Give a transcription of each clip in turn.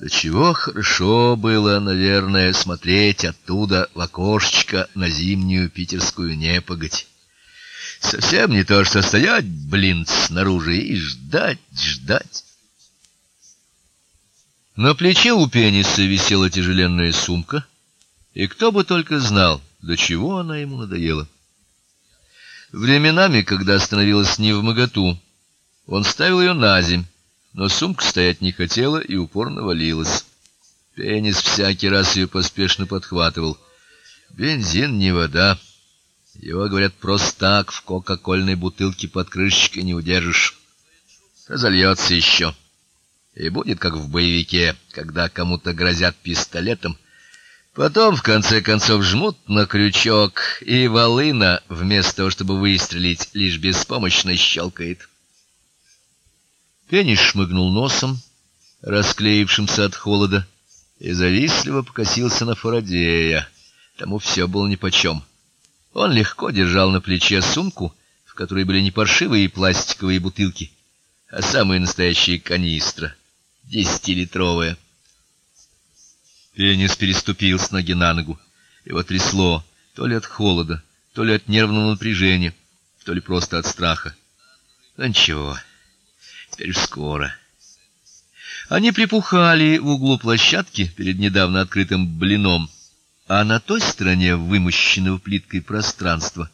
До чего хорошо было, наверное, смотреть оттуда в окошечко на зимнюю питерскую непогодь. Совсем не то, что стоять, блин, снаружи и ждать, ждать. На плече у пениса висела тяжеленная сумка, и кто бы только знал, до чего она ему надоела. Временами, когда становилось не в моготу, он ставил ее на земь, но сумка стоять не хотела и упорно валилась. Пенис всякий раз ее поспешно подхватывал. Бензин не вода. Его, говорят, просто так в кока-кольной бутылке под крышечкой не удержишь. Разольется еще. И будет как в боевике, когда кому-то грозят пистолетом, потом в конце концов жмут на крючок, и волына вместо того, чтобы выстрелить, лишь беспомощно щелкает. Пенис шмыгнул носом, расклеившимся от холода, и завистливо покосился на Фарадея. Тому все было нипочем. Он легко держал на плече сумку, в которой были не паршивые пластиковые бутылки, а самые настоящие канистры десятилитровая. Пенис переступил с ноги на ногу. Его трясло то ли от холода, то ли от нервного напряжения, то ли просто от страха. Ну ничего. Теперь скоро. Они припухали в углу площадки перед недавно открытым блином, а на той стороне вымощенного плиткой пространства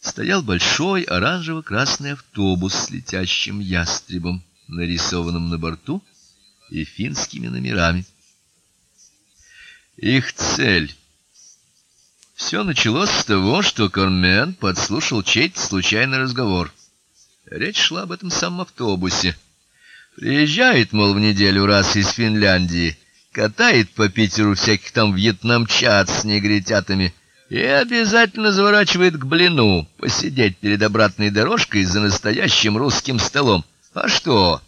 стоял большой оранжево-красный автобус с летящим ястребом, нарисованным на борту и финскими номерами. Их цель Все началось с того, что Кормен подслушал чей-то случайный разговор. Речь шла об этом самом автобусе. Приезжает, мол, в неделю раз из Финляндии, катает по Питеру всяких там вьетнамчат с негритятами и обязательно заворачивает к блину, посидеть перед обратной дорожкой за настоящим русским столом. А что?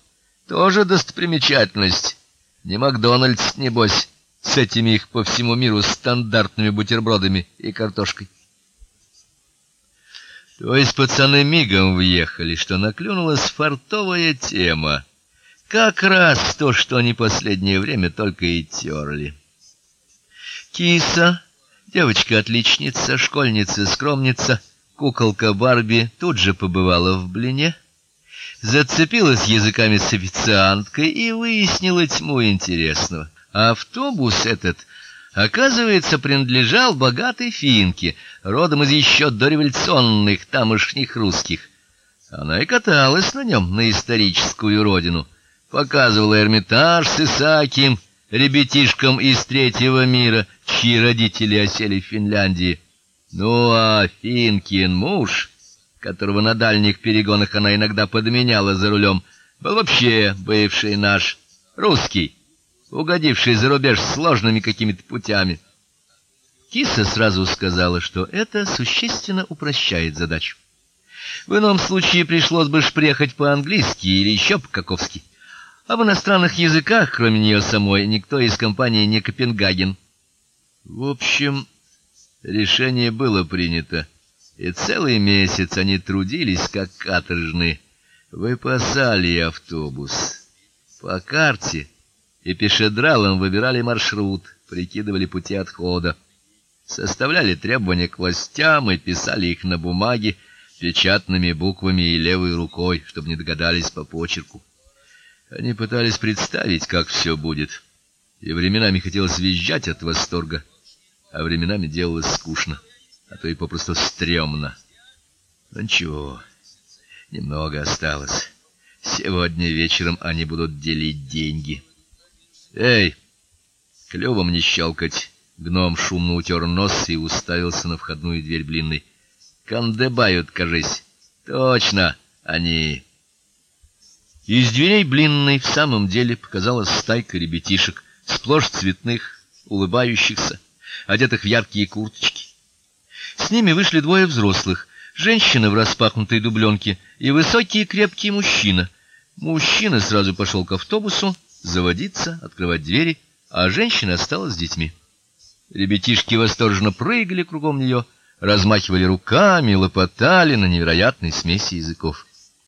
Тоже достопримечательность. Не Макдональдс, небось, с этими их по всему миру стандартными бутербродами и картошкой. То есть пацаны мигом въехали, что наклюнулась фартовая тема. Как раз то, что они последнее время только и терли. Киса, девочка-отличница, школьница, скромница, куколка Барби тут же побывала в блине зацепилась языками с официанткой и выяснила тьму интересного. Автобус этот, оказывается, принадлежал богатой финке, родом из еще дореволюционных тамошних русских. Она и каталась на нем на историческую родину, показывала Эрмитаж с Исаакием, ребятишкам из третьего мира, чьи родители осели в Финляндии. Ну а Финкин муж которого на дальних перегонах она иногда подменяла за рулем, был вообще бывший наш русский, угодивший за рубеж сложными какими-то путями. Киса сразу сказала, что это существенно упрощает задачу. В ином случае пришлось бы шпрехать по-английски или еще по-каковски. А в иностранных языках, кроме нее самой, никто из компании не Копенгаген. В общем, решение было принято. И целый месяц они трудились как каторжные, выпасали автобус по карте и пешедралом выбирали маршрут, прикидывали пути отхода, составляли требования к властям и писали их на бумаге печатными буквами и левой рукой, чтобы не догадались по почерку. Они пытались представить, как все будет, и временами хотелось визжать от восторга, а временами делалось скучно а то и попросту стрёмно. Ну ничего, немного осталось. Сегодня вечером они будут делить деньги. Эй, клювом не щелкать. Гном шумно утер нос и уставился на входную дверь блинной. Кандебают, кажись. Точно, они. Из дверей блинной в самом деле показалась стайка ребятишек, сплошь цветных, улыбающихся, одетых в яркие курточки. С ними вышли двое взрослых: женщина в распахнутой дубленке и высокий крепкий мужчина. Мужчина сразу пошел к автобусу заводиться, открывать двери, а женщина осталась с детьми. Ребятишки восторженно прыгали кругом нее, размахивали руками, лопотали на невероятной смеси языков.